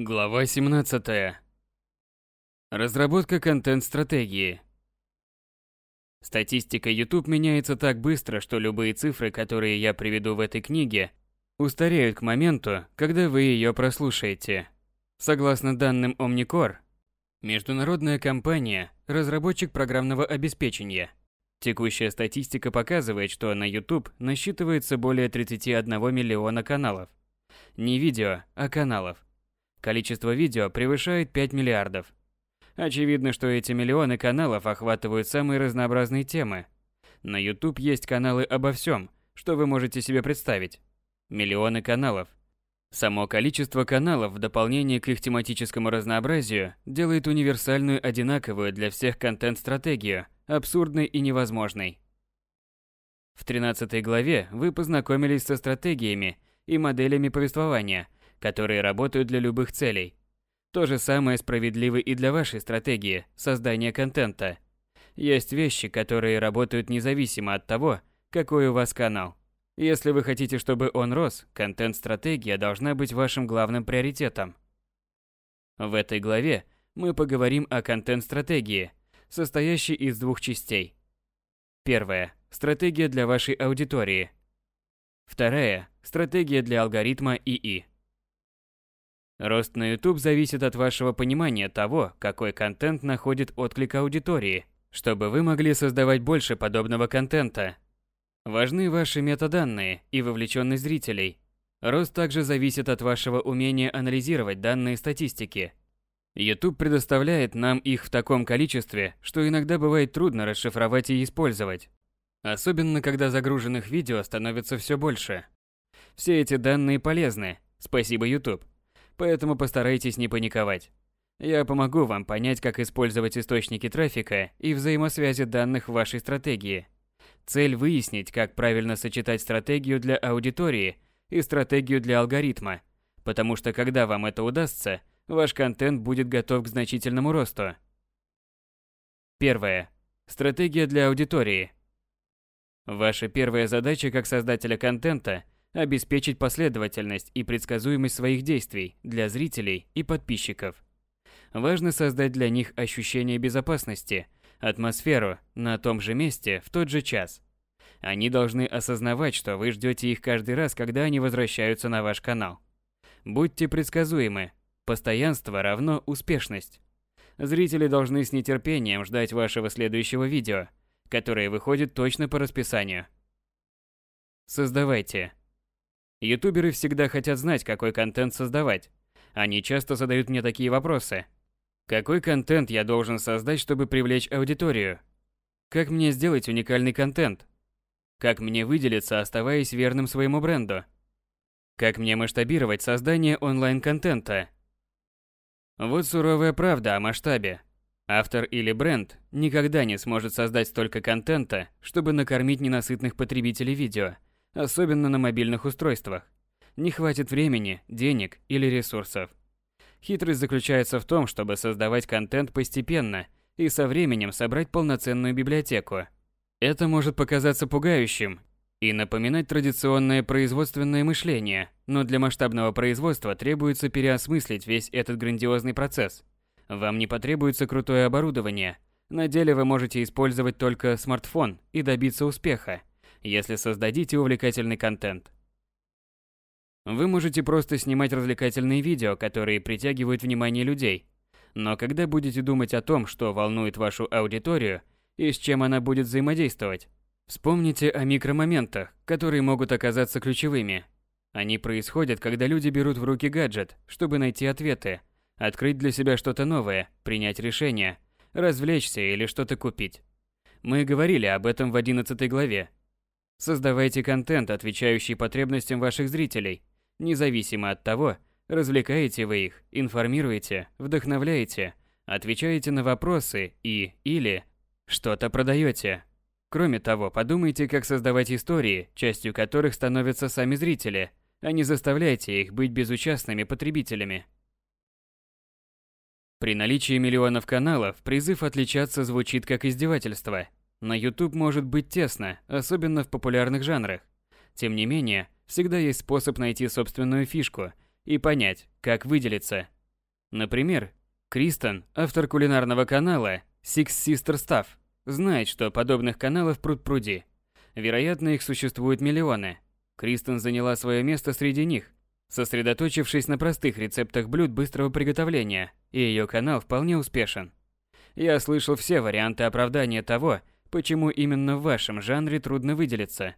Глава 17. Разработка контент-стратегии. Статистика YouTube меняется так быстро, что любые цифры, которые я приведу в этой книге, устареют к моменту, когда вы ее прослушаете. Согласно данным Omnicore, международная компания, разработчик программного обеспечения, текущая статистика показывает, что на YouTube насчитывается более 31 миллиона каналов. Не видео, а каналов. Количество видео превышает 5 миллиардов. Очевидно, что эти миллионы каналов охватывают самые разнообразные темы. На YouTube есть каналы обо всем, что вы можете себе представить. Миллионы каналов. Само количество каналов в дополнение к их тематическому разнообразию делает универсальную одинаковую для всех контент-стратегию, абсурдной и невозможной. В 13 главе вы познакомились со стратегиями и моделями повествования – которые работают для любых целей. То же самое справедливо и для вашей стратегии создания контента. Есть вещи, которые работают независимо от того, какой у вас канал. Если вы хотите, чтобы он рос, контент-стратегия должна быть вашим главным приоритетом. В этой главе мы поговорим о контент-стратегии, состоящей из двух частей. Первая – стратегия для вашей аудитории. Вторая – стратегия для алгоритма ИИ. Рост на YouTube зависит от вашего понимания того, какой контент находит отклик аудитории, чтобы вы могли создавать больше подобного контента. Важны ваши метаданные и вовлеченность зрителей. Рост также зависит от вашего умения анализировать данные статистики. YouTube предоставляет нам их в таком количестве, что иногда бывает трудно расшифровать и использовать. Особенно, когда загруженных видео становится все больше. Все эти данные полезны. Спасибо, YouTube поэтому постарайтесь не паниковать. Я помогу вам понять, как использовать источники трафика и взаимосвязи данных в вашей стратегии. Цель выяснить, как правильно сочетать стратегию для аудитории и стратегию для алгоритма, потому что когда вам это удастся, ваш контент будет готов к значительному росту. Первое. Стратегия для аудитории. Ваша первая задача как создателя контента – обеспечить последовательность и предсказуемость своих действий для зрителей и подписчиков. Важно создать для них ощущение безопасности, атмосферу на том же месте в тот же час. Они должны осознавать, что вы ждете их каждый раз, когда они возвращаются на ваш канал. Будьте предсказуемы. Постоянство равно успешность. Зрители должны с нетерпением ждать вашего следующего видео, которое выходит точно по расписанию. Создавайте Ютуберы всегда хотят знать, какой контент создавать. Они часто задают мне такие вопросы. Какой контент я должен создать, чтобы привлечь аудиторию? Как мне сделать уникальный контент? Как мне выделиться, оставаясь верным своему бренду? Как мне масштабировать создание онлайн-контента? Вот суровая правда о масштабе. Автор или бренд никогда не сможет создать столько контента, чтобы накормить ненасытных потребителей видео – особенно на мобильных устройствах. Не хватит времени, денег или ресурсов. Хитрость заключается в том, чтобы создавать контент постепенно и со временем собрать полноценную библиотеку. Это может показаться пугающим и напоминать традиционное производственное мышление, но для масштабного производства требуется переосмыслить весь этот грандиозный процесс. Вам не потребуется крутое оборудование. На деле вы можете использовать только смартфон и добиться успеха если создадите увлекательный контент. Вы можете просто снимать развлекательные видео, которые притягивают внимание людей. Но когда будете думать о том, что волнует вашу аудиторию и с чем она будет взаимодействовать, вспомните о микромоментах, которые могут оказаться ключевыми. Они происходят, когда люди берут в руки гаджет, чтобы найти ответы, открыть для себя что-то новое, принять решение, развлечься или что-то купить. Мы говорили об этом в 11 главе, Создавайте контент, отвечающий потребностям ваших зрителей, независимо от того, развлекаете вы их, информируете, вдохновляете, отвечаете на вопросы и или что-то продаете. Кроме того, подумайте, как создавать истории, частью которых становятся сами зрители, а не заставляйте их быть безучастными потребителями. При наличии миллионов каналов призыв отличаться звучит как издевательство – на YouTube может быть тесно, особенно в популярных жанрах. Тем не менее, всегда есть способ найти собственную фишку и понять, как выделиться. Например, Кристен, автор кулинарного канала Six Sister Stuff, знает, что подобных каналов пруд-пруди. Вероятно, их существует миллионы. Кристен заняла свое место среди них, сосредоточившись на простых рецептах блюд быстрого приготовления, и ее канал вполне успешен. Я слышал все варианты оправдания того, почему именно в вашем жанре трудно выделиться.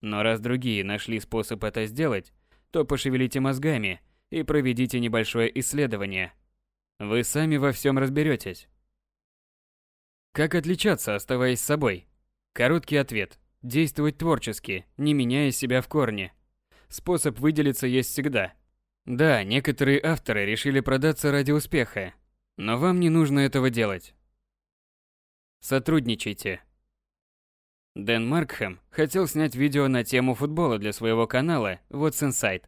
Но раз другие нашли способ это сделать, то пошевелите мозгами и проведите небольшое исследование. Вы сами во всем разберетесь. Как отличаться, оставаясь собой? Короткий ответ. Действовать творчески, не меняя себя в корне. Способ выделиться есть всегда. Да, некоторые авторы решили продаться ради успеха, но вам не нужно этого делать. Сотрудничайте. Дэн Маркхэм хотел снять видео на тему футбола для своего канала What's Inside.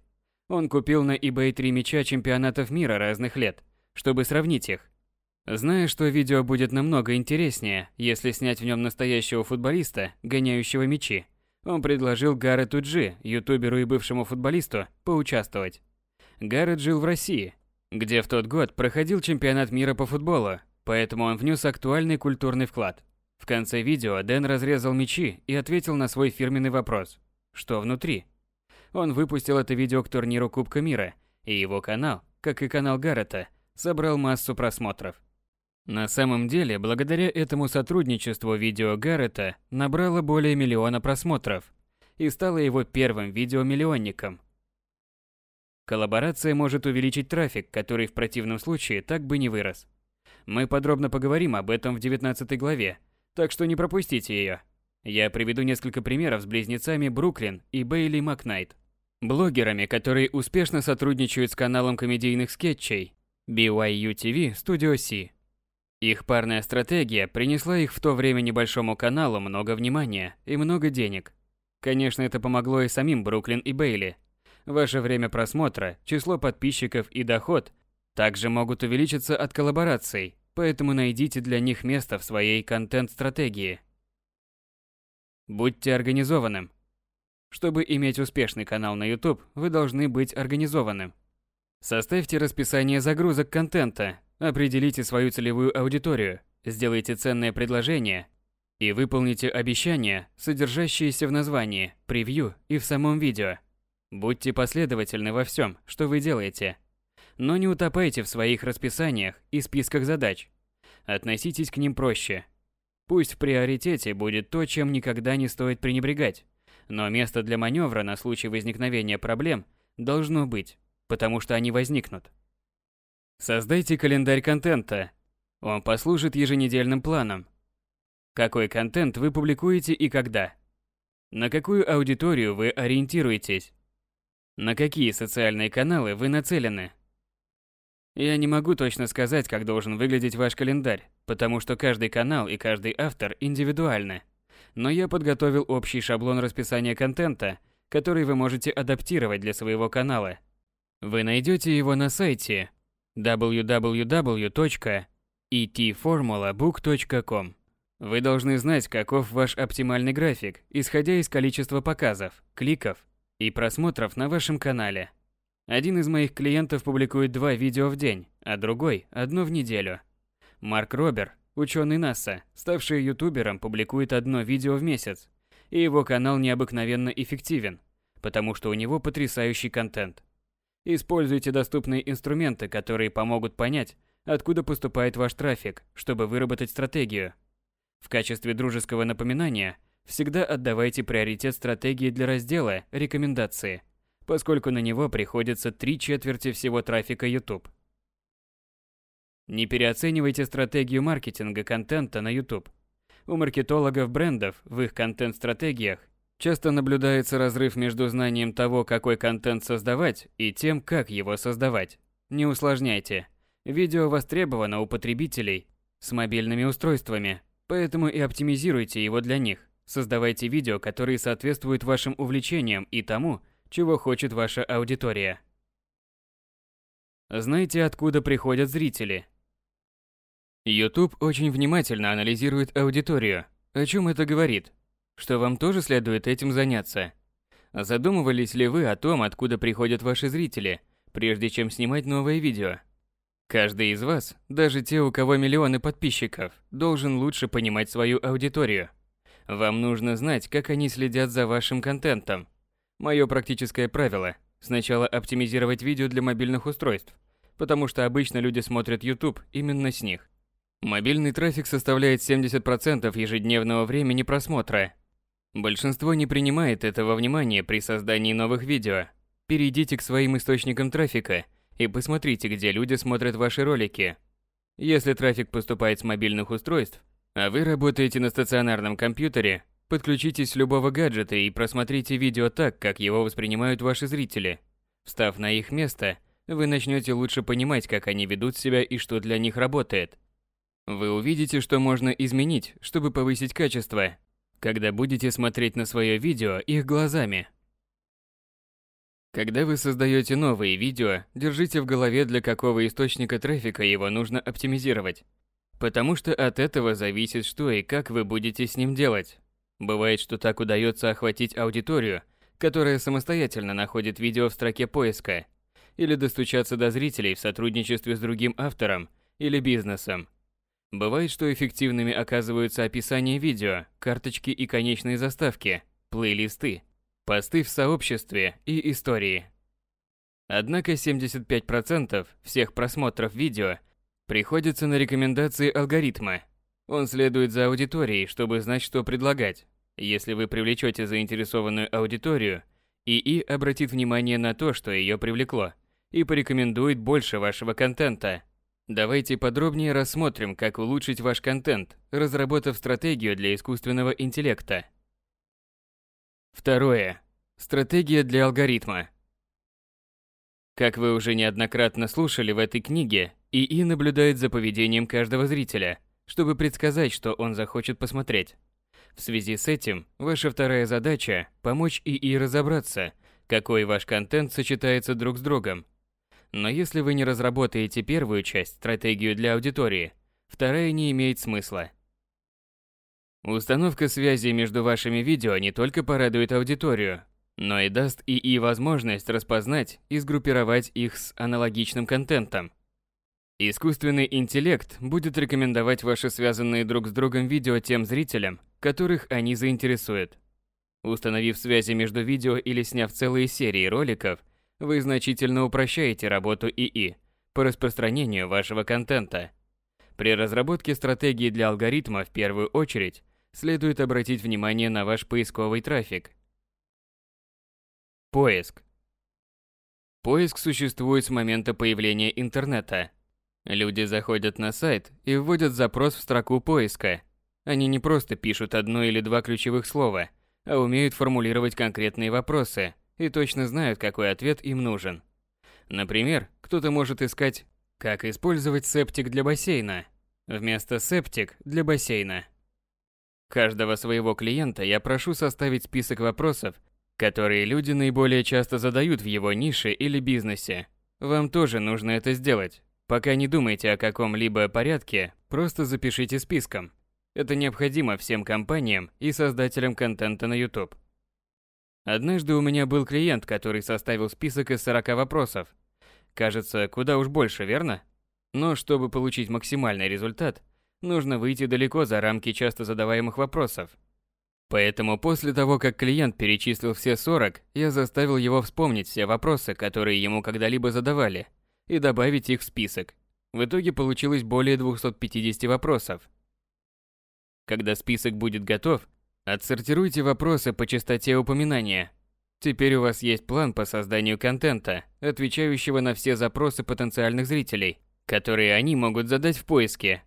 Он купил на eBay три мяча чемпионатов мира разных лет, чтобы сравнить их. Зная, что видео будет намного интереснее, если снять в нем настоящего футболиста, гоняющего мячи, он предложил Гаррету Джи, ютуберу и бывшему футболисту, поучаствовать. Гаррет жил в России, где в тот год проходил чемпионат мира по футболу, поэтому он внес актуальный культурный вклад. В конце видео Дэн разрезал мячи и ответил на свой фирменный вопрос. Что внутри? Он выпустил это видео к турниру Кубка мира, и его канал, как и канал Гаррета, собрал массу просмотров. На самом деле, благодаря этому сотрудничеству видео Гаррета набрало более миллиона просмотров и стало его первым видеомиллионником. Коллаборация может увеличить трафик, который в противном случае так бы не вырос. Мы подробно поговорим об этом в 19 главе, так что не пропустите ее. Я приведу несколько примеров с близнецами Бруклин и Бейли Макнайт. Блогерами, которые успешно сотрудничают с каналом комедийных скетчей BYU TV Studio C. Их парная стратегия принесла их в то время небольшому каналу много внимания и много денег. Конечно, это помогло и самим Бруклин и Бейли. Ваше время просмотра, число подписчиков и доход также могут увеличиться от коллабораций, поэтому найдите для них место в своей контент-стратегии. Будьте организованным. Чтобы иметь успешный канал на YouTube, вы должны быть организованным. Составьте расписание загрузок контента Определите свою целевую аудиторию, сделайте ценное предложение и выполните обещания, содержащиеся в названии, превью и в самом видео. Будьте последовательны во всем, что вы делаете. Но не утопайте в своих расписаниях и списках задач. Относитесь к ним проще. Пусть в приоритете будет то, чем никогда не стоит пренебрегать. Но место для маневра на случай возникновения проблем должно быть, потому что они возникнут. Создайте календарь контента. Он послужит еженедельным планом. Какой контент вы публикуете и когда? На какую аудиторию вы ориентируетесь? На какие социальные каналы вы нацелены? Я не могу точно сказать, как должен выглядеть ваш календарь, потому что каждый канал и каждый автор индивидуальны. Но я подготовил общий шаблон расписания контента, который вы можете адаптировать для своего канала. Вы найдете его на сайте www.etformulabook.com Вы должны знать, каков ваш оптимальный график, исходя из количества показов, кликов и просмотров на вашем канале. Один из моих клиентов публикует два видео в день, а другой – одно в неделю. Марк Робер, ученый НАСА, ставший ютубером, публикует одно видео в месяц, и его канал необыкновенно эффективен, потому что у него потрясающий контент. Используйте доступные инструменты, которые помогут понять, откуда поступает ваш трафик, чтобы выработать стратегию. В качестве дружеского напоминания всегда отдавайте приоритет стратегии для раздела «Рекомендации», поскольку на него приходится три четверти всего трафика YouTube. Не переоценивайте стратегию маркетинга контента на YouTube. У маркетологов брендов в их контент-стратегиях Часто наблюдается разрыв между знанием того, какой контент создавать, и тем, как его создавать. Не усложняйте. Видео востребовано у потребителей с мобильными устройствами, поэтому и оптимизируйте его для них. Создавайте видео, которые соответствуют вашим увлечениям и тому, чего хочет ваша аудитория. Знайте, откуда приходят зрители. YouTube очень внимательно анализирует аудиторию. О чем это говорит? что вам тоже следует этим заняться. Задумывались ли вы о том, откуда приходят ваши зрители, прежде чем снимать новое видео? Каждый из вас, даже те, у кого миллионы подписчиков, должен лучше понимать свою аудиторию. Вам нужно знать, как они следят за вашим контентом. Мое практическое правило – сначала оптимизировать видео для мобильных устройств, потому что обычно люди смотрят YouTube именно с них. Мобильный трафик составляет 70% ежедневного времени просмотра. Большинство не принимает этого внимания при создании новых видео. Перейдите к своим источникам трафика и посмотрите, где люди смотрят ваши ролики. Если трафик поступает с мобильных устройств, а вы работаете на стационарном компьютере, подключитесь с любого гаджета и просмотрите видео так, как его воспринимают ваши зрители. Встав на их место, вы начнете лучше понимать, как они ведут себя и что для них работает. Вы увидите, что можно изменить, чтобы повысить качество, когда будете смотреть на свое видео их глазами. Когда вы создаете новые видео, держите в голове, для какого источника трафика его нужно оптимизировать. Потому что от этого зависит, что и как вы будете с ним делать. Бывает, что так удается охватить аудиторию, которая самостоятельно находит видео в строке поиска, или достучаться до зрителей в сотрудничестве с другим автором или бизнесом. Бывает, что эффективными оказываются описание видео, карточки и конечные заставки, плейлисты, посты в сообществе и истории. Однако 75% всех просмотров видео приходится на рекомендации алгоритма. Он следует за аудиторией, чтобы знать, что предлагать. Если вы привлечете заинтересованную аудиторию, ИИ обратит внимание на то, что ее привлекло, и порекомендует больше вашего контента. Давайте подробнее рассмотрим, как улучшить ваш контент, разработав стратегию для искусственного интеллекта. Второе. Стратегия для алгоритма. Как вы уже неоднократно слушали в этой книге, ИИ наблюдает за поведением каждого зрителя, чтобы предсказать, что он захочет посмотреть. В связи с этим, ваша вторая задача – помочь ИИ разобраться, какой ваш контент сочетается друг с другом. Но если вы не разработаете первую часть, стратегию для аудитории, вторая не имеет смысла. Установка связи между вашими видео не только порадует аудиторию, но и даст ИИ возможность распознать и сгруппировать их с аналогичным контентом. Искусственный интеллект будет рекомендовать ваши связанные друг с другом видео тем зрителям, которых они заинтересуют. Установив связи между видео или сняв целые серии роликов, вы значительно упрощаете работу ИИ по распространению вашего контента. При разработке стратегии для алгоритма в первую очередь следует обратить внимание на ваш поисковый трафик. Поиск. Поиск существует с момента появления интернета. Люди заходят на сайт и вводят запрос в строку поиска. Они не просто пишут одно или два ключевых слова, а умеют формулировать конкретные вопросы и точно знают, какой ответ им нужен. Например, кто-то может искать, как использовать септик для бассейна, вместо септик для бассейна. Каждого своего клиента я прошу составить список вопросов, которые люди наиболее часто задают в его нише или бизнесе. Вам тоже нужно это сделать. Пока не думайте о каком-либо порядке, просто запишите списком. Это необходимо всем компаниям и создателям контента на YouTube. Однажды у меня был клиент, который составил список из 40 вопросов. Кажется, куда уж больше, верно? Но чтобы получить максимальный результат – нужно выйти далеко за рамки часто задаваемых вопросов. Поэтому после того, как клиент перечислил все 40, я заставил его вспомнить все вопросы, которые ему когда-либо задавали, и добавить их в список. В итоге получилось более 250 вопросов. Когда список будет готов, отсортируйте вопросы по частоте упоминания. Теперь у вас есть план по созданию контента, отвечающего на все запросы потенциальных зрителей, которые они могут задать в поиске,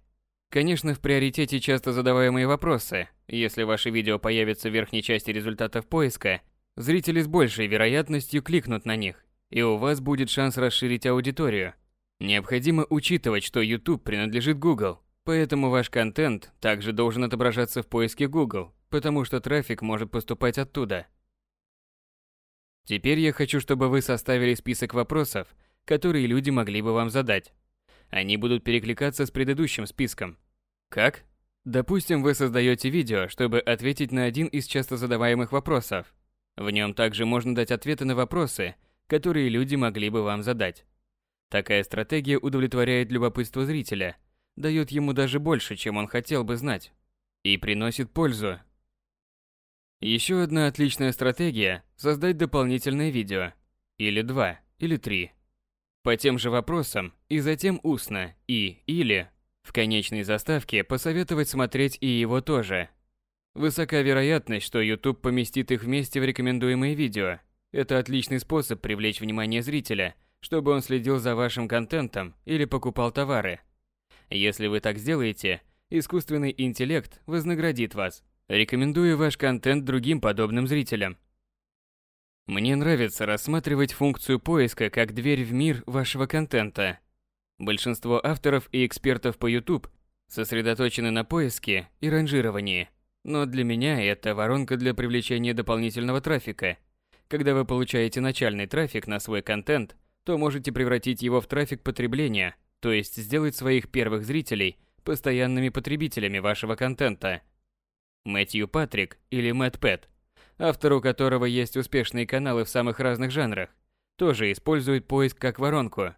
Конечно, в приоритете часто задаваемые вопросы. Если ваше видео появится в верхней части результатов поиска, зрители с большей вероятностью кликнут на них, и у вас будет шанс расширить аудиторию. Необходимо учитывать, что YouTube принадлежит Google, поэтому ваш контент также должен отображаться в поиске Google, потому что трафик может поступать оттуда. Теперь я хочу, чтобы вы составили список вопросов, которые люди могли бы вам задать. Они будут перекликаться с предыдущим списком. Как? Допустим, вы создаете видео, чтобы ответить на один из часто задаваемых вопросов. В нем также можно дать ответы на вопросы, которые люди могли бы вам задать. Такая стратегия удовлетворяет любопытство зрителя, дает ему даже больше, чем он хотел бы знать, и приносит пользу. Еще одна отличная стратегия – создать дополнительное видео. Или два, или три. По тем же вопросам, и затем устно, и, или, в конечной заставке посоветовать смотреть и его тоже. Высока вероятность, что YouTube поместит их вместе в рекомендуемые видео. Это отличный способ привлечь внимание зрителя, чтобы он следил за вашим контентом или покупал товары. Если вы так сделаете, искусственный интеллект вознаградит вас, рекомендуя ваш контент другим подобным зрителям. Мне нравится рассматривать функцию поиска как дверь в мир вашего контента. Большинство авторов и экспертов по YouTube сосредоточены на поиске и ранжировании, но для меня это воронка для привлечения дополнительного трафика. Когда вы получаете начальный трафик на свой контент, то можете превратить его в трафик потребления – то есть сделать своих первых зрителей постоянными потребителями вашего контента. Мэтью Патрик или Мэтт Пэт, автору которого есть успешные каналы в самых разных жанрах, тоже использует поиск как воронку.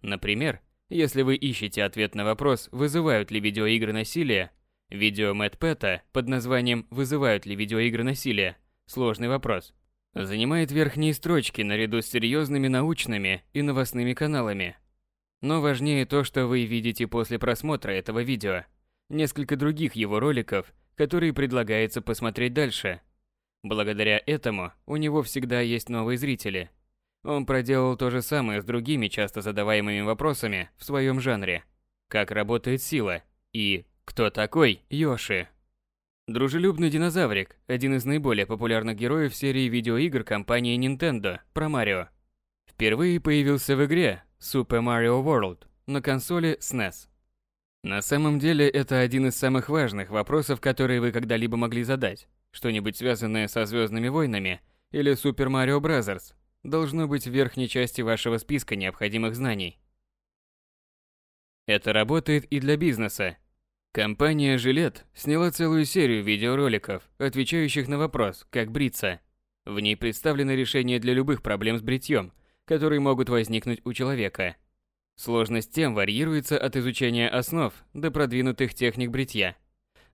Например, если вы ищете ответ на вопрос, вызывают ли видеоигры насилие, видео Мэтт Пэта под названием «Вызывают ли видеоигры насилие?» Сложный вопрос. Занимает верхние строчки наряду с серьезными научными и новостными каналами – но важнее то, что вы видите после просмотра этого видео. Несколько других его роликов, которые предлагается посмотреть дальше. Благодаря этому у него всегда есть новые зрители. Он проделал то же самое с другими часто задаваемыми вопросами в своем жанре. Как работает сила? И кто такой Йоши? Дружелюбный динозаврик – один из наиболее популярных героев серии видеоигр компании Nintendo про Марио. Впервые появился в игре Super Mario World на консоли SNES. На самом деле, это один из самых важных вопросов, которые вы когда-либо могли задать. Что-нибудь связанное со Звездными войнами или Super Mario Bros. должно быть в верхней части вашего списка необходимых знаний. Это работает и для бизнеса. Компания Gillette сняла целую серию видеороликов, отвечающих на вопрос, как бриться. В ней представлены решения для любых проблем с бритьем – которые могут возникнуть у человека. Сложность тем варьируется от изучения основ до продвинутых техник бритья.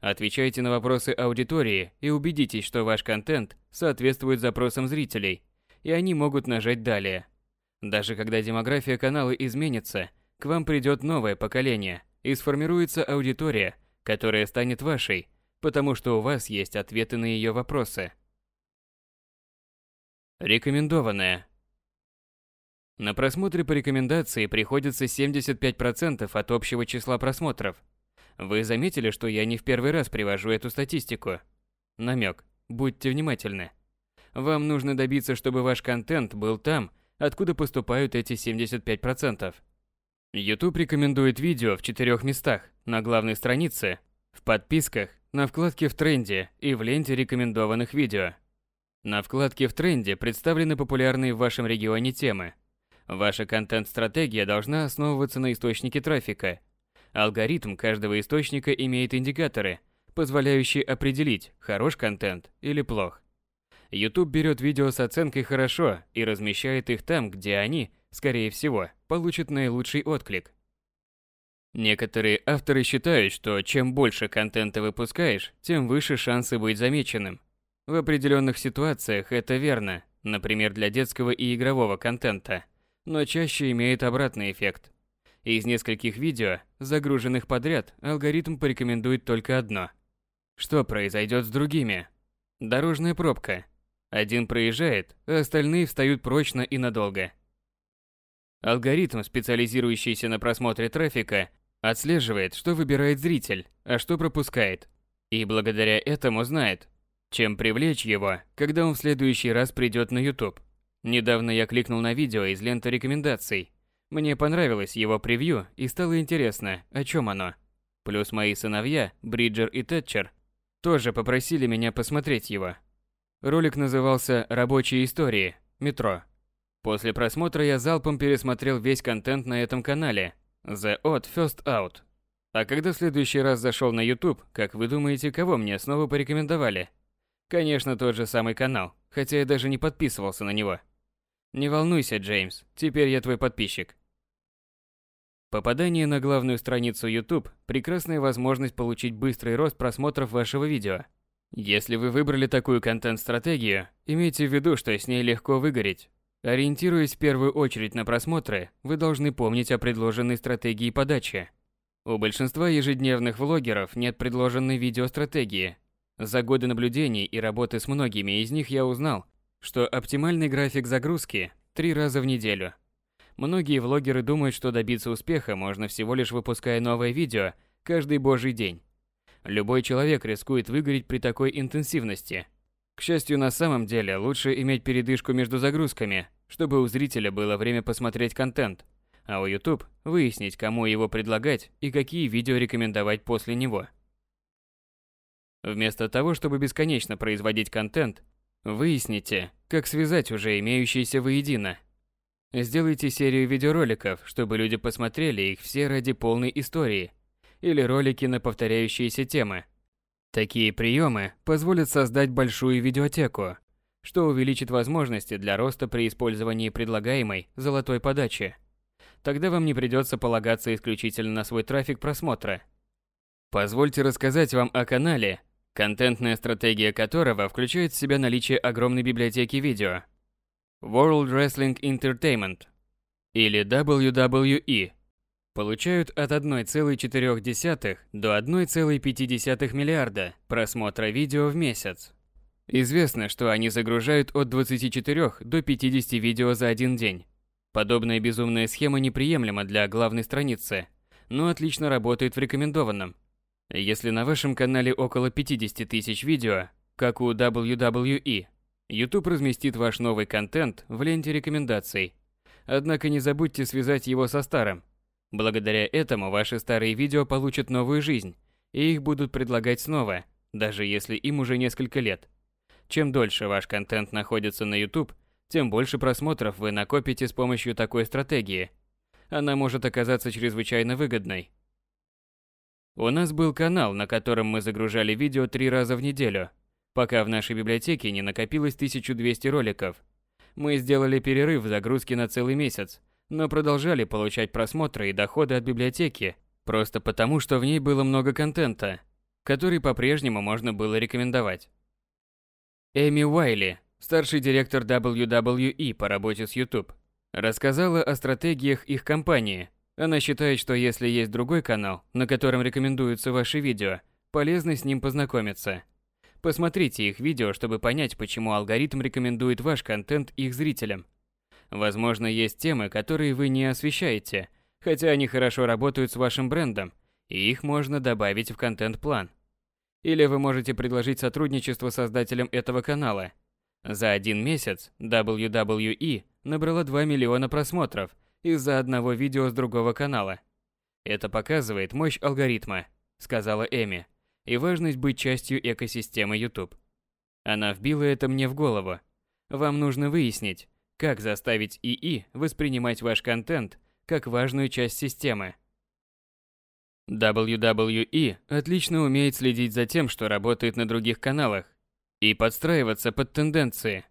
Отвечайте на вопросы аудитории и убедитесь, что ваш контент соответствует запросам зрителей, и они могут нажать «Далее». Даже когда демография канала изменится, к вам придет новое поколение и сформируется аудитория, которая станет вашей, потому что у вас есть ответы на ее вопросы. Рекомендованное. На просмотры по рекомендации приходится 75% от общего числа просмотров. Вы заметили, что я не в первый раз привожу эту статистику? Намек. Будьте внимательны. Вам нужно добиться, чтобы ваш контент был там, откуда поступают эти 75%. YouTube рекомендует видео в четырех местах. На главной странице, в подписках, на вкладке в тренде и в ленте рекомендованных видео. На вкладке в тренде представлены популярные в вашем регионе темы – Ваша контент-стратегия должна основываться на источнике трафика. Алгоритм каждого источника имеет индикаторы, позволяющие определить, хорош контент или плох. YouTube берет видео с оценкой «хорошо» и размещает их там, где они, скорее всего, получат наилучший отклик. Некоторые авторы считают, что чем больше контента выпускаешь, тем выше шансы быть замеченным. В определенных ситуациях это верно, например, для детского и игрового контента но чаще имеет обратный эффект. Из нескольких видео, загруженных подряд, алгоритм порекомендует только одно. Что произойдет с другими? Дорожная пробка. Один проезжает, а остальные встают прочно и надолго. Алгоритм, специализирующийся на просмотре трафика, отслеживает, что выбирает зритель, а что пропускает. И благодаря этому знает, чем привлечь его, когда он в следующий раз придет на YouTube. Недавно я кликнул на видео из ленты рекомендаций. Мне понравилось его превью и стало интересно, о чем оно. Плюс мои сыновья, Бриджер и Тэтчер, тоже попросили меня посмотреть его. Ролик назывался «Рабочие истории. Метро». После просмотра я залпом пересмотрел весь контент на этом канале The Odd First Out. А когда в следующий раз зашел на YouTube, как вы думаете, кого мне снова порекомендовали? Конечно, тот же самый канал, хотя я даже не подписывался на него. Не волнуйся, Джеймс, теперь я твой подписчик. Попадание на главную страницу YouTube – прекрасная возможность получить быстрый рост просмотров вашего видео. Если вы выбрали такую контент-стратегию, имейте в виду, что с ней легко выгореть. Ориентируясь в первую очередь на просмотры, вы должны помнить о предложенной стратегии подачи. У большинства ежедневных влогеров нет предложенной видеостратегии. За годы наблюдений и работы с многими из них я узнал, что оптимальный график загрузки – три раза в неделю – Многие влогеры думают, что добиться успеха можно всего лишь выпуская новое видео каждый божий день. Любой человек рискует выгореть при такой интенсивности. К счастью, на самом деле лучше иметь передышку между загрузками, чтобы у зрителя было время посмотреть контент, а у YouTube выяснить, кому его предлагать и какие видео рекомендовать после него. Вместо того, чтобы бесконечно производить контент, выясните, как связать уже имеющиеся воедино – Сделайте серию видеороликов, чтобы люди посмотрели их все ради полной истории, или ролики на повторяющиеся темы. Такие приемы позволят создать большую видеотеку, что увеличит возможности для роста при использовании предлагаемой золотой подачи. Тогда вам не придется полагаться исключительно на свой трафик просмотра. Позвольте рассказать вам о канале, контентная стратегия которого включает в себя наличие огромной библиотеки видео – World Wrestling Entertainment или WWE получают от 1,4 до 1,5 миллиарда просмотра видео в месяц. Известно, что они загружают от 24 до 50 видео за один день. Подобная безумная схема неприемлема для главной страницы, но отлично работает в рекомендованном. Если на вашем канале около 50 тысяч видео, как у WWE, YouTube разместит ваш новый контент в ленте рекомендаций. Однако не забудьте связать его со старым. Благодаря этому ваши старые видео получат новую жизнь, и их будут предлагать снова, даже если им уже несколько лет. Чем дольше ваш контент находится на YouTube, тем больше просмотров вы накопите с помощью такой стратегии. Она может оказаться чрезвычайно выгодной. У нас был канал, на котором мы загружали видео три раза в неделю – пока в нашей библиотеке не накопилось 1200 роликов. Мы сделали перерыв в загрузке на целый месяц, но продолжали получать просмотры и доходы от библиотеки, просто потому, что в ней было много контента, который по-прежнему можно было рекомендовать. Эми Уайли, старший директор WWE по работе с YouTube, рассказала о стратегиях их компании. Она считает, что если есть другой канал, на котором рекомендуются ваши видео, полезно с ним познакомиться. Посмотрите их видео, чтобы понять, почему алгоритм рекомендует ваш контент их зрителям. Возможно, есть темы, которые вы не освещаете, хотя они хорошо работают с вашим брендом, и их можно добавить в контент-план. Или вы можете предложить сотрудничество создателям этого канала. За один месяц WWE набрала 2 миллиона просмотров из-за одного видео с другого канала. Это показывает мощь алгоритма, сказала Эми и важность быть частью экосистемы YouTube. Она вбила это мне в голову. Вам нужно выяснить, как заставить ИИ воспринимать ваш контент как важную часть системы. WWE отлично умеет следить за тем, что работает на других каналах, и подстраиваться под тенденции.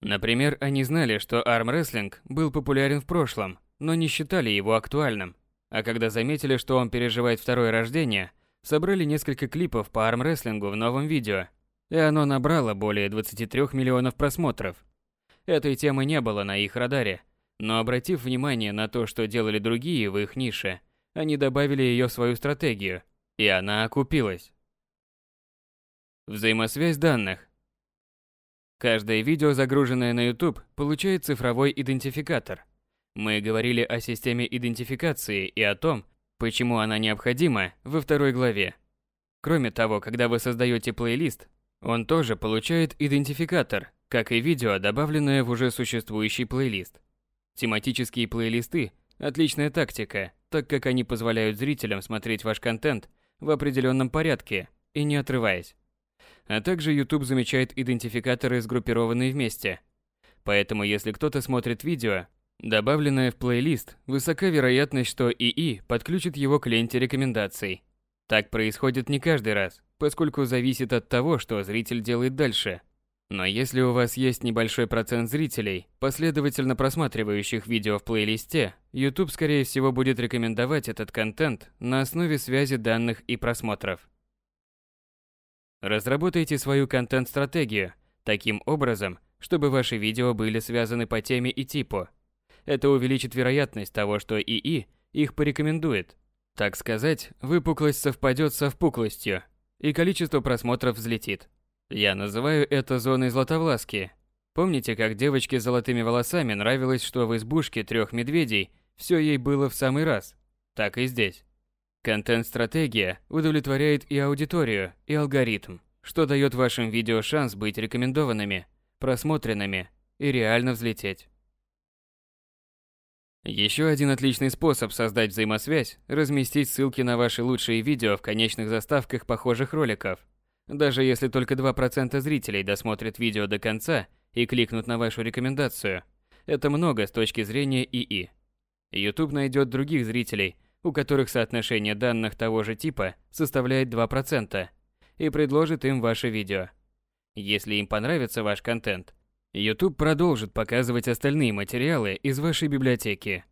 Например, они знали, что армрестлинг был популярен в прошлом, но не считали его актуальным. А когда заметили, что он переживает второе рождение – собрали несколько клипов по армрестлингу в новом видео, и оно набрало более 23 миллионов просмотров. Этой темы не было на их радаре, но обратив внимание на то, что делали другие в их нише, они добавили ее в свою стратегию, и она окупилась. Взаимосвязь данных. Каждое видео, загруженное на YouTube, получает цифровой идентификатор. Мы говорили о системе идентификации и о том, Почему она необходима во второй главе. Кроме того, когда вы создаете плейлист, он тоже получает идентификатор, как и видео, добавленное в уже существующий плейлист. Тематические плейлисты – отличная тактика, так как они позволяют зрителям смотреть ваш контент в определенном порядке и не отрываясь. А также YouTube замечает идентификаторы, сгруппированные вместе. Поэтому если кто-то смотрит видео, Добавленная в плейлист, высока вероятность, что ИИ подключит его к ленте рекомендаций. Так происходит не каждый раз, поскольку зависит от того, что зритель делает дальше. Но если у вас есть небольшой процент зрителей, последовательно просматривающих видео в плейлисте, YouTube скорее всего будет рекомендовать этот контент на основе связи данных и просмотров. Разработайте свою контент-стратегию таким образом, чтобы ваши видео были связаны по теме и типу. Это увеличит вероятность того, что ИИ их порекомендует. Так сказать, выпуклость совпадет со впуклостью, и количество просмотров взлетит. Я называю это зоной златовласки. Помните, как девочке с золотыми волосами нравилось, что в избушке трех медведей все ей было в самый раз? Так и здесь. Контент-стратегия удовлетворяет и аудиторию, и алгоритм, что дает вашим видео шанс быть рекомендованными, просмотренными и реально взлететь. Еще один отличный способ создать взаимосвязь – разместить ссылки на ваши лучшие видео в конечных заставках похожих роликов. Даже если только 2% зрителей досмотрят видео до конца и кликнут на вашу рекомендацию, это много с точки зрения ИИ. YouTube найдет других зрителей, у которых соотношение данных того же типа составляет 2%, и предложит им ваше видео. Если им понравится ваш контент, YouTube продолжит показывать остальные материалы из вашей библиотеки.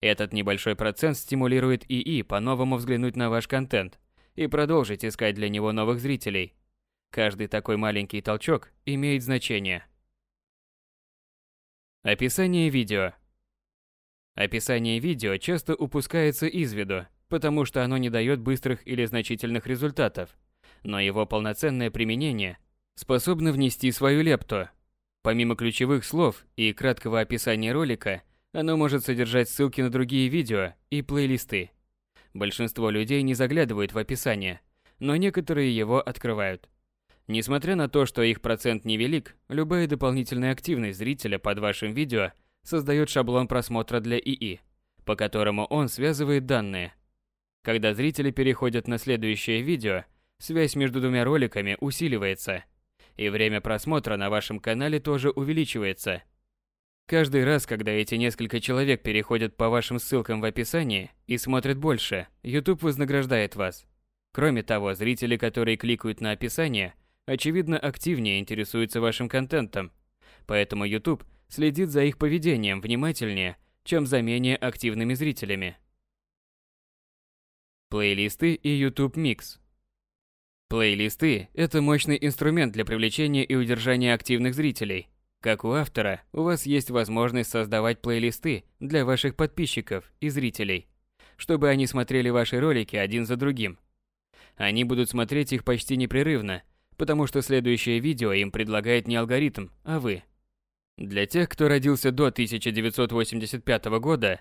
Этот небольшой процент стимулирует ИИ по-новому взглянуть на ваш контент и продолжить искать для него новых зрителей. Каждый такой маленький толчок имеет значение. Описание видео – Описание видео часто упускается из виду, потому что оно не дает быстрых или значительных результатов, но его полноценное применение способно внести свою лепту. Помимо ключевых слов и краткого описания ролика, оно может содержать ссылки на другие видео и плейлисты. Большинство людей не заглядывают в описание, но некоторые его открывают. Несмотря на то, что их процент невелик, любая дополнительная активность зрителя под вашим видео – создает шаблон просмотра для ИИ, по которому он связывает данные. Когда зрители переходят на следующее видео, связь между двумя роликами усиливается, и время просмотра на вашем канале тоже увеличивается. Каждый раз, когда эти несколько человек переходят по вашим ссылкам в описании и смотрят больше, YouTube вознаграждает вас. Кроме того, зрители, которые кликают на описание, очевидно активнее интересуются вашим контентом. Поэтому YouTube следит за их поведением внимательнее, чем за менее активными зрителями. Плейлисты и YouTube Mix Плейлисты – это мощный инструмент для привлечения и удержания активных зрителей. Как у автора, у вас есть возможность создавать плейлисты для ваших подписчиков и зрителей, чтобы они смотрели ваши ролики один за другим. Они будут смотреть их почти непрерывно, потому что следующее видео им предлагает не алгоритм, а вы – для тех, кто родился до 1985 года,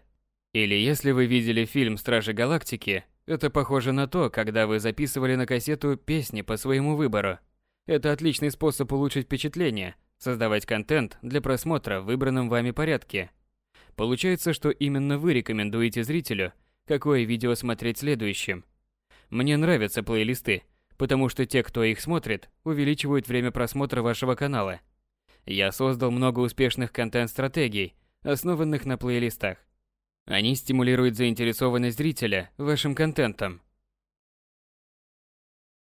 или если вы видели фильм «Стражи Галактики», это похоже на то, когда вы записывали на кассету песни по своему выбору. Это отличный способ улучшить впечатление, создавать контент для просмотра в выбранном вами порядке. Получается, что именно вы рекомендуете зрителю, какое видео смотреть следующим. Мне нравятся плейлисты, потому что те, кто их смотрит, увеличивают время просмотра вашего канала – я создал много успешных контент-стратегий, основанных на плейлистах. Они стимулируют заинтересованность зрителя вашим контентом.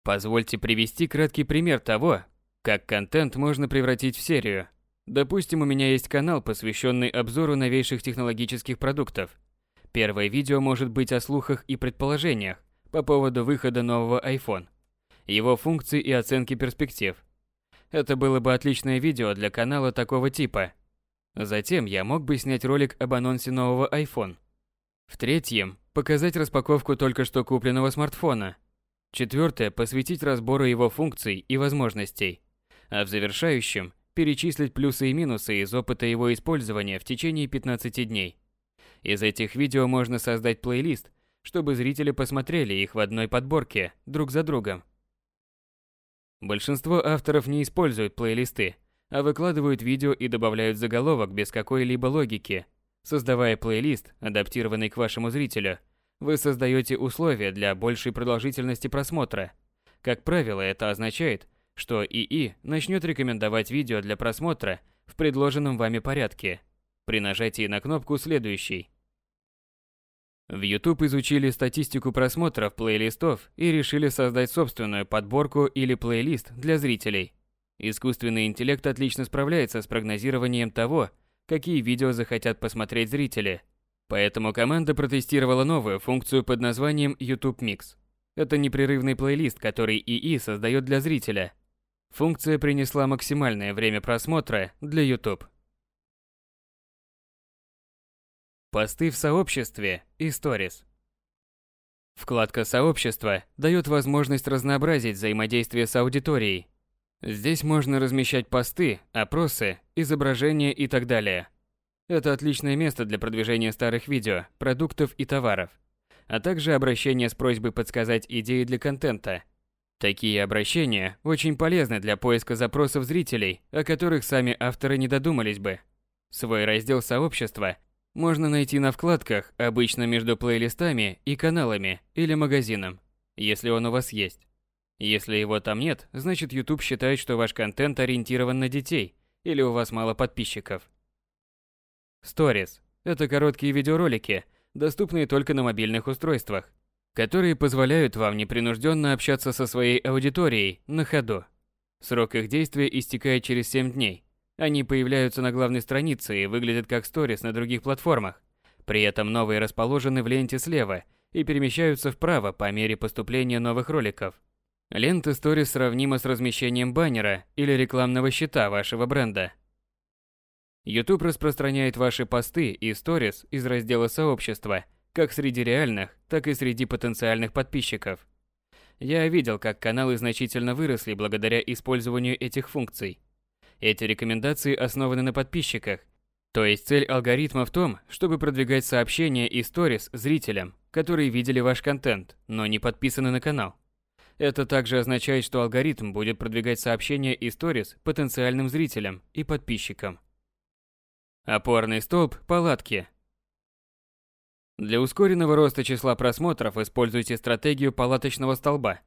Позвольте привести краткий пример того, как контент можно превратить в серию. Допустим, у меня есть канал, посвященный обзору новейших технологических продуктов. Первое видео может быть о слухах и предположениях по поводу выхода нового iPhone, его функций и оценки перспектив – это было бы отличное видео для канала такого типа. Затем я мог бы снять ролик об анонсе нового iPhone. В третьем – показать распаковку только что купленного смартфона. Четвертое – посвятить разбору его функций и возможностей. А в завершающем – перечислить плюсы и минусы из опыта его использования в течение 15 дней. Из этих видео можно создать плейлист, чтобы зрители посмотрели их в одной подборке, друг за другом. Большинство авторов не используют плейлисты, а выкладывают видео и добавляют заголовок без какой-либо логики. Создавая плейлист, адаптированный к вашему зрителю, вы создаете условия для большей продолжительности просмотра. Как правило, это означает, что ИИ начнет рекомендовать видео для просмотра в предложенном вами порядке при нажатии на кнопку «Следующий». В YouTube изучили статистику просмотров плейлистов и решили создать собственную подборку или плейлист для зрителей. Искусственный интеллект отлично справляется с прогнозированием того, какие видео захотят посмотреть зрители. Поэтому команда протестировала новую функцию под названием YouTube Mix. Это непрерывный плейлист, который ИИ создает для зрителя. Функция принесла максимальное время просмотра для YouTube. Посты в сообществе и сторис. Вкладка «Сообщество» дает возможность разнообразить взаимодействие с аудиторией. Здесь можно размещать посты, опросы, изображения и так далее. Это отличное место для продвижения старых видео, продуктов и товаров, а также обращения с просьбой подсказать идеи для контента. Такие обращения очень полезны для поиска запросов зрителей, о которых сами авторы не додумались бы. Свой раздел сообщества можно найти на вкладках, обычно между плейлистами и каналами или магазином, если он у вас есть. Если его там нет, значит YouTube считает, что ваш контент ориентирован на детей или у вас мало подписчиков. Stories – это короткие видеоролики, доступные только на мобильных устройствах, которые позволяют вам непринужденно общаться со своей аудиторией на ходу. Срок их действия истекает через 7 дней. Они появляются на главной странице и выглядят как сторис на других платформах. При этом новые расположены в ленте слева и перемещаются вправо по мере поступления новых роликов. Лента Stories сравнима с размещением баннера или рекламного щита вашего бренда. YouTube распространяет ваши посты и Stories из раздела сообщества, как среди реальных, так и среди потенциальных подписчиков. Я видел, как каналы значительно выросли благодаря использованию этих функций. Эти рекомендации основаны на подписчиках, то есть цель алгоритма в том, чтобы продвигать сообщения и сторис зрителям, которые видели ваш контент, но не подписаны на канал. Это также означает, что алгоритм будет продвигать сообщения и сторис потенциальным зрителям и подписчикам. Опорный столб палатки. Для ускоренного роста числа просмотров используйте стратегию палаточного столба.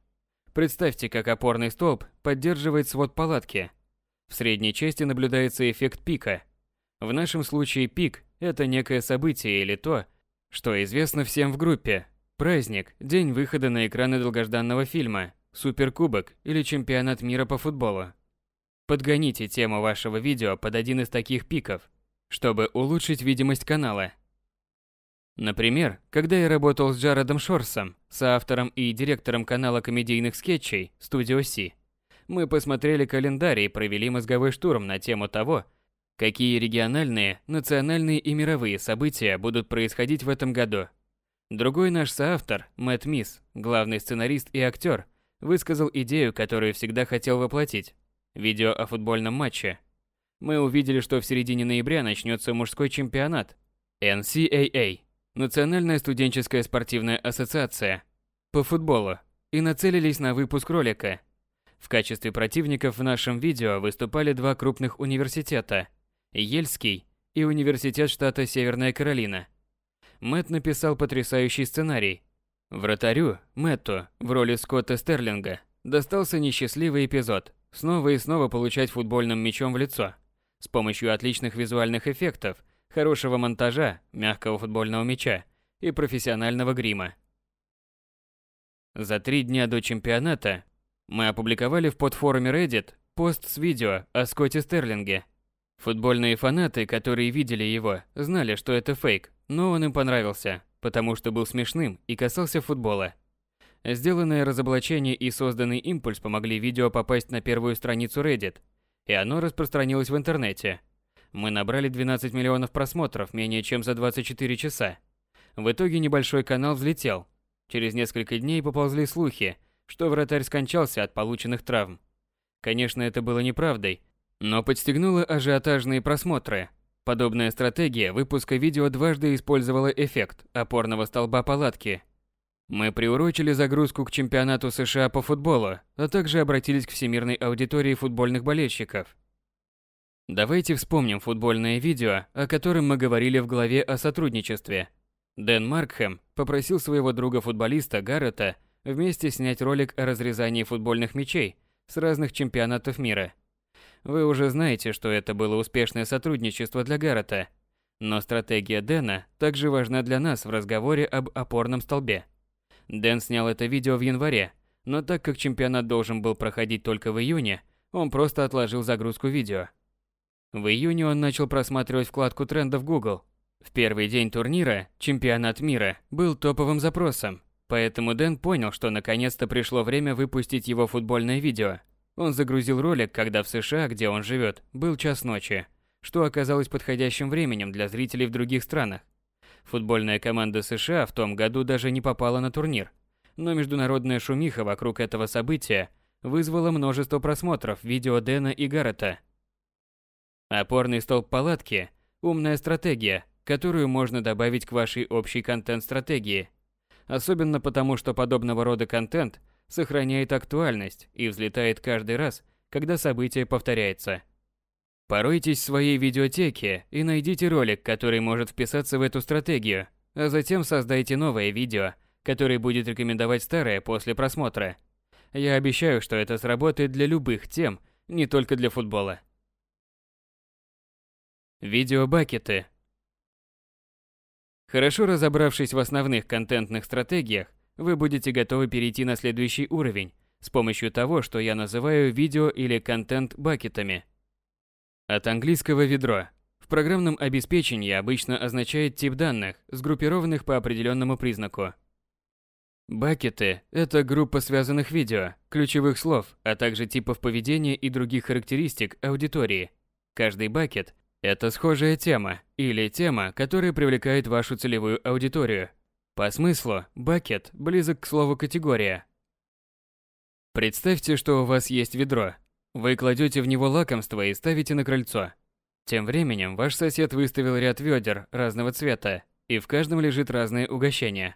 Представьте, как опорный столб поддерживает свод палатки. В средней части наблюдается эффект пика. В нашем случае пик – это некое событие или то, что известно всем в группе, Праздник, день выхода на экраны долгожданного фильма, суперкубок или чемпионат мира по футболу. Подгоните тему вашего видео под один из таких пиков, чтобы улучшить видимость канала. Например, когда я работал с Джаредом Шорсом, соавтором и директором канала комедийных скетчей Studio C, мы посмотрели календарь и провели мозговой штурм на тему того, какие региональные, национальные и мировые события будут происходить в этом году – Другой наш соавтор, Мэтт Мисс, главный сценарист и актер, высказал идею, которую всегда хотел воплотить. Видео о футбольном матче. Мы увидели, что в середине ноября начнется мужской чемпионат. NCAA – Национальная студенческая спортивная ассоциация по футболу, и нацелились на выпуск ролика. В качестве противников в нашем видео выступали два крупных университета – Ельский и Университет штата Северная Каролина – Мэтт написал потрясающий сценарий. Вратарю, Мэтту, в роли Скотта Стерлинга, достался несчастливый эпизод – снова и снова получать футбольным мячом в лицо. С помощью отличных визуальных эффектов, хорошего монтажа, мягкого футбольного мяча и профессионального грима. За три дня до чемпионата мы опубликовали в подфоруме Reddit пост с видео о Скотте Стерлинге. Футбольные фанаты, которые видели его, знали, что это фейк, но он им понравился, потому что был смешным и касался футбола. Сделанное разоблачение и созданный импульс помогли видео попасть на первую страницу Reddit, и оно распространилось в интернете. Мы набрали 12 миллионов просмотров менее чем за 24 часа. В итоге небольшой канал взлетел. Через несколько дней поползли слухи, что вратарь скончался от полученных травм. Конечно, это было неправдой, но подстегнуло ажиотажные просмотры – Подобная стратегия выпуска видео дважды использовала эффект опорного столба палатки. Мы приурочили загрузку к чемпионату США по футболу, а также обратились к всемирной аудитории футбольных болельщиков. Давайте вспомним футбольное видео, о котором мы говорили в главе о сотрудничестве. Дэн Маркхэм попросил своего друга-футболиста Гаррета вместе снять ролик о разрезании футбольных мячей с разных чемпионатов мира – вы уже знаете, что это было успешное сотрудничество для Гаррета. Но стратегия Дэна также важна для нас в разговоре об опорном столбе. Дэн снял это видео в январе, но так как чемпионат должен был проходить только в июне, он просто отложил загрузку видео. В июне он начал просматривать вкладку трендов Google. В первый день турнира «Чемпионат мира» был топовым запросом, поэтому Дэн понял, что наконец-то пришло время выпустить его футбольное видео. Он загрузил ролик, когда в США, где он живет, был час ночи, что оказалось подходящим временем для зрителей в других странах. Футбольная команда США в том году даже не попала на турнир, но международная шумиха вокруг этого события вызвала множество просмотров видео Дэна и Гаррета. Опорный столб палатки – умная стратегия, которую можно добавить к вашей общей контент-стратегии. Особенно потому, что подобного рода контент сохраняет актуальность и взлетает каждый раз, когда событие повторяется. Поройтесь в своей видеотеке и найдите ролик, который может вписаться в эту стратегию, а затем создайте новое видео, которое будет рекомендовать старое после просмотра. Я обещаю, что это сработает для любых тем, не только для футбола. Видеобакеты. Хорошо разобравшись в основных контентных стратегиях, вы будете готовы перейти на следующий уровень с помощью того, что я называю видео или контент-бакетами – от английского «ведро». В программном обеспечении обычно означает тип данных, сгруппированных по определенному признаку. Бакеты – это группа связанных видео, ключевых слов, а также типов поведения и других характеристик аудитории. Каждый бакет – это схожая тема или тема, которая привлекает вашу целевую аудиторию. По смыслу, бакет близок к слову «категория». Представьте, что у вас есть ведро, вы кладете в него лакомство и ставите на крыльцо. Тем временем ваш сосед выставил ряд ведер разного цвета, и в каждом лежит разное угощение.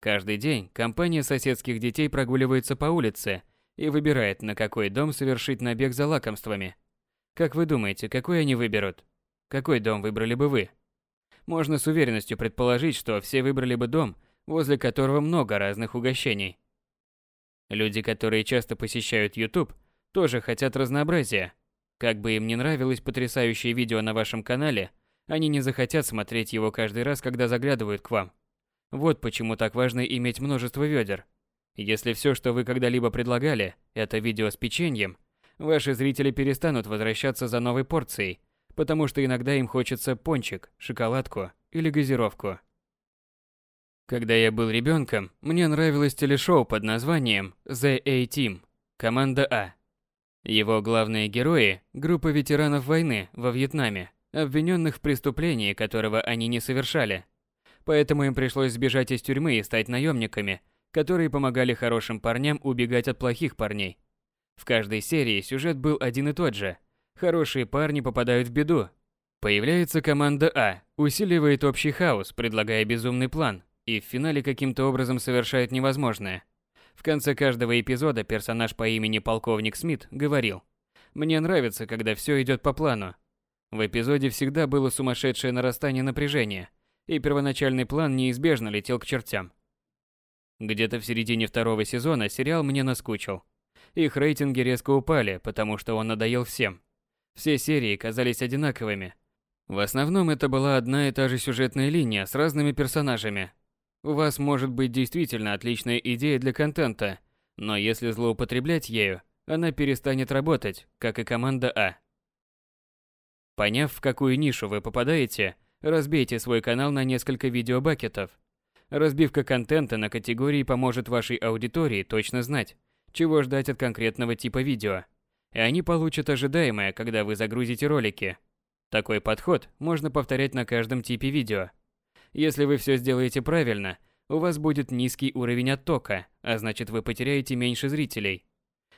Каждый день компания соседских детей прогуливается по улице и выбирает, на какой дом совершить набег за лакомствами. Как вы думаете, какой они выберут? Какой дом выбрали бы вы? Можно с уверенностью предположить, что все выбрали бы дом, возле которого много разных угощений. Люди, которые часто посещают YouTube, тоже хотят разнообразия. Как бы им ни нравилось потрясающее видео на вашем канале, они не захотят смотреть его каждый раз, когда заглядывают к вам. Вот почему так важно иметь множество ведер. Если все, что вы когда-либо предлагали, это видео с печеньем, ваши зрители перестанут возвращаться за новой порцией, потому что иногда им хочется пончик, шоколадку или газировку. Когда я был ребенком, мне нравилось телешоу под названием The A-Team – команда А. Его главные герои – группа ветеранов войны во Вьетнаме, обвиненных в преступлении, которого они не совершали. Поэтому им пришлось сбежать из тюрьмы и стать наемниками, которые помогали хорошим парням убегать от плохих парней. В каждой серии сюжет был один и тот же. Хорошие парни попадают в беду. Появляется команда А, усиливает общий хаос, предлагая безумный план, и в финале каким-то образом совершает невозможное – в конце каждого эпизода персонаж по имени полковник Смит говорил «Мне нравится, когда все идет по плану». В эпизоде всегда было сумасшедшее нарастание напряжения, и первоначальный план неизбежно летел к чертям. Где-то в середине второго сезона сериал мне наскучил. Их рейтинги резко упали, потому что он надоел всем. Все серии казались одинаковыми. В основном это была одна и та же сюжетная линия с разными персонажами, у вас может быть действительно отличная идея для контента, но если злоупотреблять ею, она перестанет работать, как и команда А. Поняв, в какую нишу вы попадаете, разбейте свой канал на несколько видеобакетов. Разбивка контента на категории поможет вашей аудитории точно знать, чего ждать от конкретного типа видео. И они получат ожидаемое, когда вы загрузите ролики. Такой подход можно повторять на каждом типе видео – если вы все сделаете правильно, у вас будет низкий уровень оттока, а значит вы потеряете меньше зрителей.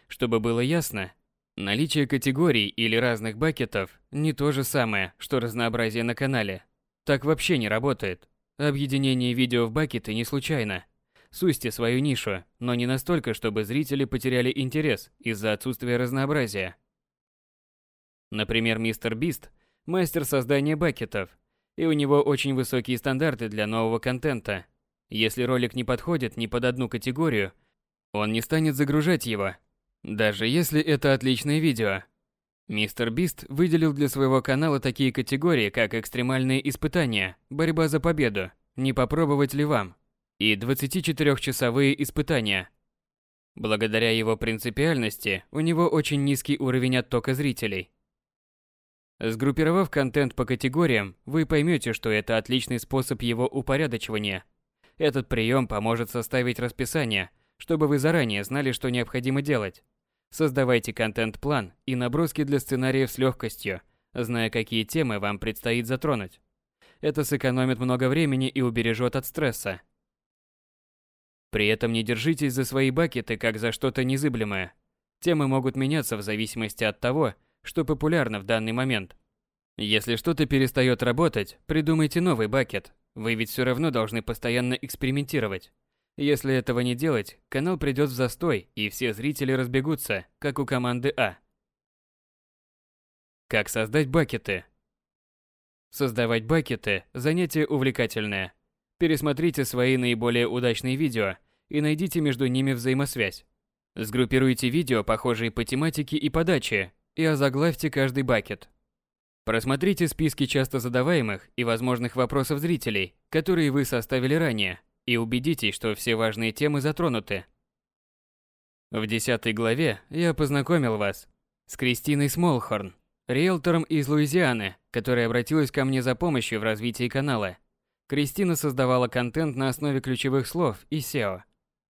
Чтобы было ясно, наличие категорий или разных бакетов не то же самое, что разнообразие на канале. Так вообще не работает. Объединение видео в бакеты не случайно. Сусьте свою нишу, но не настолько, чтобы зрители потеряли интерес из-за отсутствия разнообразия. Например, мистер Бист – мастер создания бакетов – и у него очень высокие стандарты для нового контента. Если ролик не подходит ни под одну категорию, он не станет загружать его, даже если это отличное видео. Мистер Бист выделил для своего канала такие категории, как экстремальные испытания, борьба за победу, не попробовать ли вам, и 24-часовые испытания. Благодаря его принципиальности, у него очень низкий уровень оттока зрителей. Сгруппировав контент по категориям, вы поймете, что это отличный способ его упорядочивания. Этот прием поможет составить расписание, чтобы вы заранее знали, что необходимо делать. Создавайте контент-план и наброски для сценариев с легкостью, зная, какие темы вам предстоит затронуть. Это сэкономит много времени и убережет от стресса. При этом не держитесь за свои бакеты как за что-то незыблемое. Темы могут меняться в зависимости от того, что популярно в данный момент. Если что-то перестает работать, придумайте новый бакет. Вы ведь все равно должны постоянно экспериментировать. Если этого не делать, канал придет в застой, и все зрители разбегутся, как у команды А. Как создать бакеты? Создавать бакеты – занятие увлекательное. Пересмотрите свои наиболее удачные видео и найдите между ними взаимосвязь. Сгруппируйте видео, похожие по тематике и подаче, и озаглавьте каждый бакет. Просмотрите списки часто задаваемых и возможных вопросов зрителей, которые вы составили ранее, и убедитесь, что все важные темы затронуты. В десятой главе я познакомил вас с Кристиной Смолхорн, риэлтором из Луизианы, которая обратилась ко мне за помощью в развитии канала – Кристина создавала контент на основе ключевых слов и SEO.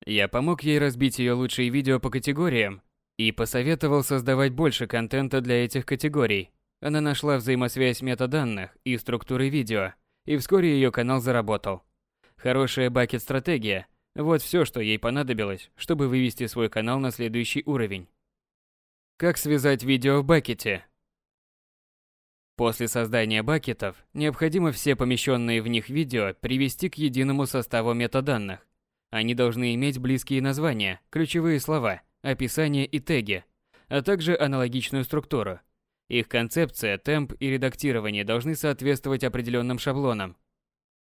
Я помог ей разбить ее лучшие видео по категориям и посоветовал создавать больше контента для этих категорий. Она нашла взаимосвязь метаданных и структуры видео, и вскоре ее канал заработал. Хорошая бакет-стратегия – вот все, что ей понадобилось, чтобы вывести свой канал на следующий уровень. Как связать видео в бакете? После создания бакетов необходимо все помещенные в них видео привести к единому составу метаданных. Они должны иметь близкие названия, ключевые слова, описание и теги, а также аналогичную структуру. Их концепция, темп и редактирование должны соответствовать определенным шаблонам.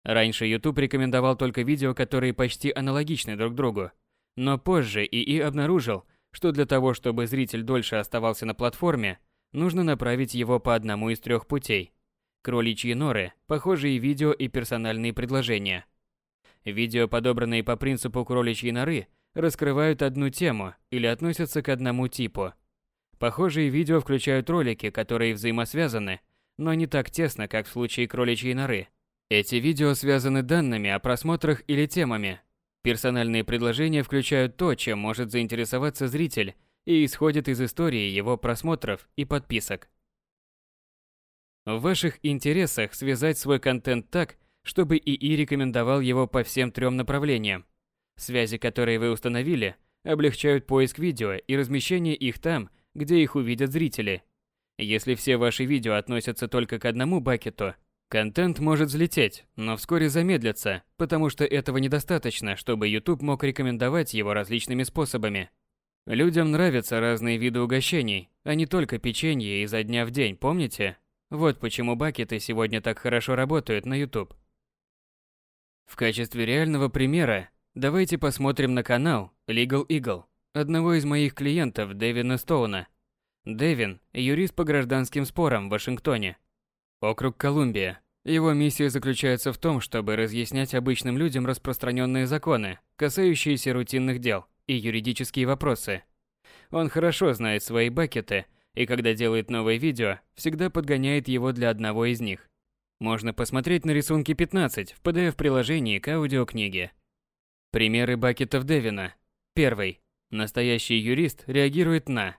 Раньше YouTube рекомендовал только видео, которые почти аналогичны друг другу. Но позже ИИ обнаружил, что для того, чтобы зритель дольше оставался на платформе, нужно направить его по одному из трех путей. Кроличьи норы, похожие видео и персональные предложения. Видео, подобранные по принципу кроличьей норы, раскрывают одну тему или относятся к одному типу. Похожие видео включают ролики, которые взаимосвязаны, но не так тесно, как в случае кроличьей норы. Эти видео связаны данными о просмотрах или темами. Персональные предложения включают то, чем может заинтересоваться зритель и исходит из истории его просмотров и подписок. В ваших интересах связать свой контент так, чтобы ИИ рекомендовал его по всем трем направлениям. Связи, которые вы установили, облегчают поиск видео и размещение их там, где их увидят зрители. Если все ваши видео относятся только к одному бакету, контент может взлететь, но вскоре замедлится, потому что этого недостаточно, чтобы YouTube мог рекомендовать его различными способами. Людям нравятся разные виды угощений, а не только печенье изо дня в день, помните? Вот почему бакеты сегодня так хорошо работают на YouTube. В качестве реального примера, давайте посмотрим на канал Legal Eagle, одного из моих клиентов Дэвина Стоуна. Дэвин – юрист по гражданским спорам в Вашингтоне. Округ Колумбия. Его миссия заключается в том, чтобы разъяснять обычным людям распространенные законы, касающиеся рутинных дел – и юридические вопросы. Он хорошо знает свои бакеты, и когда делает новое видео, всегда подгоняет его для одного из них. Можно посмотреть на рисунки 15 в PDF-приложении к аудиокниге. Примеры бакетов Девина. Первый. Настоящий юрист реагирует на.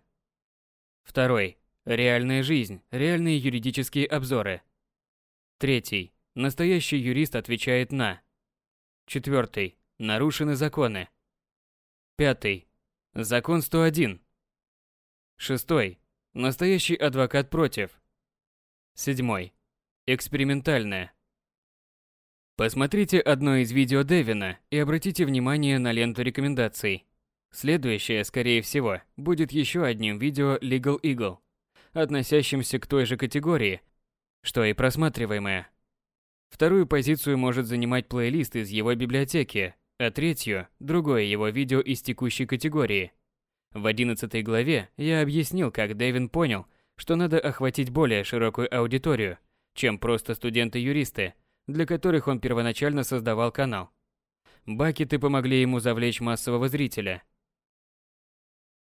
Второй. Реальная жизнь, реальные юридические обзоры. Третий. Настоящий юрист отвечает на. Четвертый. Нарушены законы. Пятый. Закон 101. Шестой. Настоящий адвокат против. Седьмой. Экспериментальное. Посмотрите одно из видео Дэвина и обратите внимание на ленту рекомендаций. Следующее, скорее всего, будет еще одним видео Legal Eagle, относящимся к той же категории, что и просматриваемое. Вторую позицию может занимать плейлист из его библиотеки, а третью – другое его видео из текущей категории. В 11 главе я объяснил, как Дэвин понял, что надо охватить более широкую аудиторию, чем просто студенты-юристы, для которых он первоначально создавал канал. Бакеты помогли ему завлечь массового зрителя.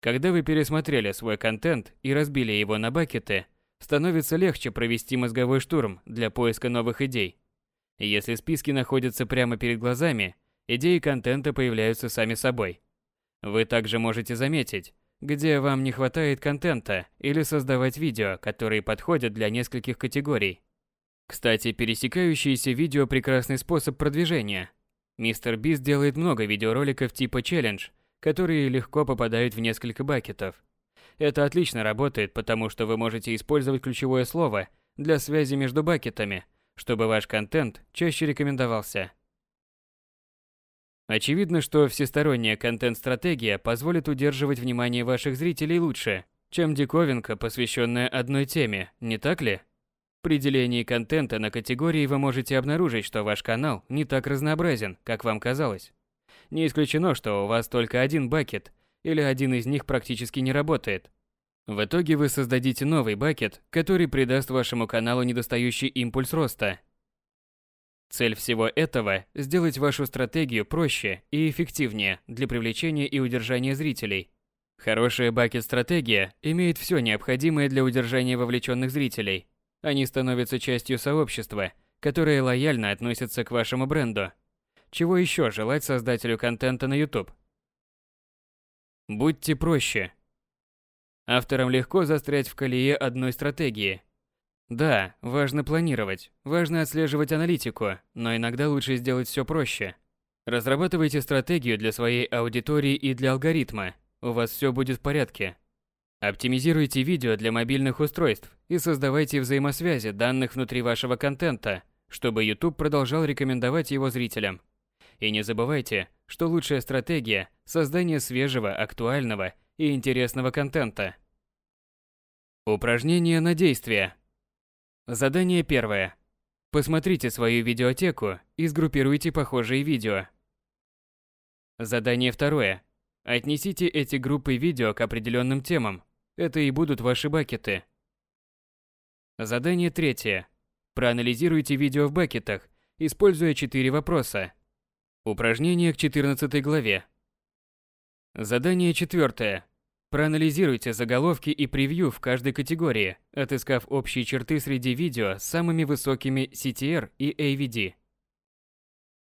Когда вы пересмотрели свой контент и разбили его на бакеты, становится легче провести мозговой штурм для поиска новых идей. Если списки находятся прямо перед глазами, идеи контента появляются сами собой. Вы также можете заметить, где вам не хватает контента, или создавать видео, которые подходят для нескольких категорий. Кстати, пересекающиеся видео – прекрасный способ продвижения. Мистер Бист делает много видеороликов типа челлендж, которые легко попадают в несколько бакетов. Это отлично работает, потому что вы можете использовать ключевое слово для связи между бакетами, чтобы ваш контент чаще рекомендовался. Очевидно, что всесторонняя контент-стратегия позволит удерживать внимание ваших зрителей лучше, чем диковинка, посвященная одной теме, не так ли? При делении контента на категории вы можете обнаружить, что ваш канал не так разнообразен, как вам казалось. Не исключено, что у вас только один бакет, или один из них практически не работает. В итоге вы создадите новый бакет, который придаст вашему каналу недостающий импульс роста – Цель всего этого – сделать вашу стратегию проще и эффективнее для привлечения и удержания зрителей. Хорошая бакет-стратегия имеет все необходимое для удержания вовлеченных зрителей. Они становятся частью сообщества, которое лояльно относится к вашему бренду. Чего еще желать создателю контента на YouTube? Будьте проще. Авторам легко застрять в колее одной стратегии – да, важно планировать, важно отслеживать аналитику, но иногда лучше сделать все проще. Разрабатывайте стратегию для своей аудитории и для алгоритма. У вас все будет в порядке. Оптимизируйте видео для мобильных устройств и создавайте взаимосвязи данных внутри вашего контента, чтобы YouTube продолжал рекомендовать его зрителям. И не забывайте, что лучшая стратегия – создание свежего, актуального и интересного контента. Упражнение на действие. Задание первое. Посмотрите свою видеотеку и сгруппируйте похожие видео. Задание второе. Отнесите эти группы видео к определенным темам. Это и будут ваши бакеты. Задание третье. Проанализируйте видео в бакетах, используя четыре вопроса. Упражнение к 14 главе. Задание четвертое. Проанализируйте заголовки и превью в каждой категории, отыскав общие черты среди видео с самыми высокими CTR и AVD.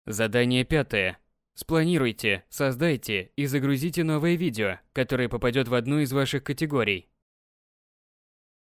Задание пятое. Спланируйте, создайте и загрузите новое видео, которое попадет в одну из ваших категорий.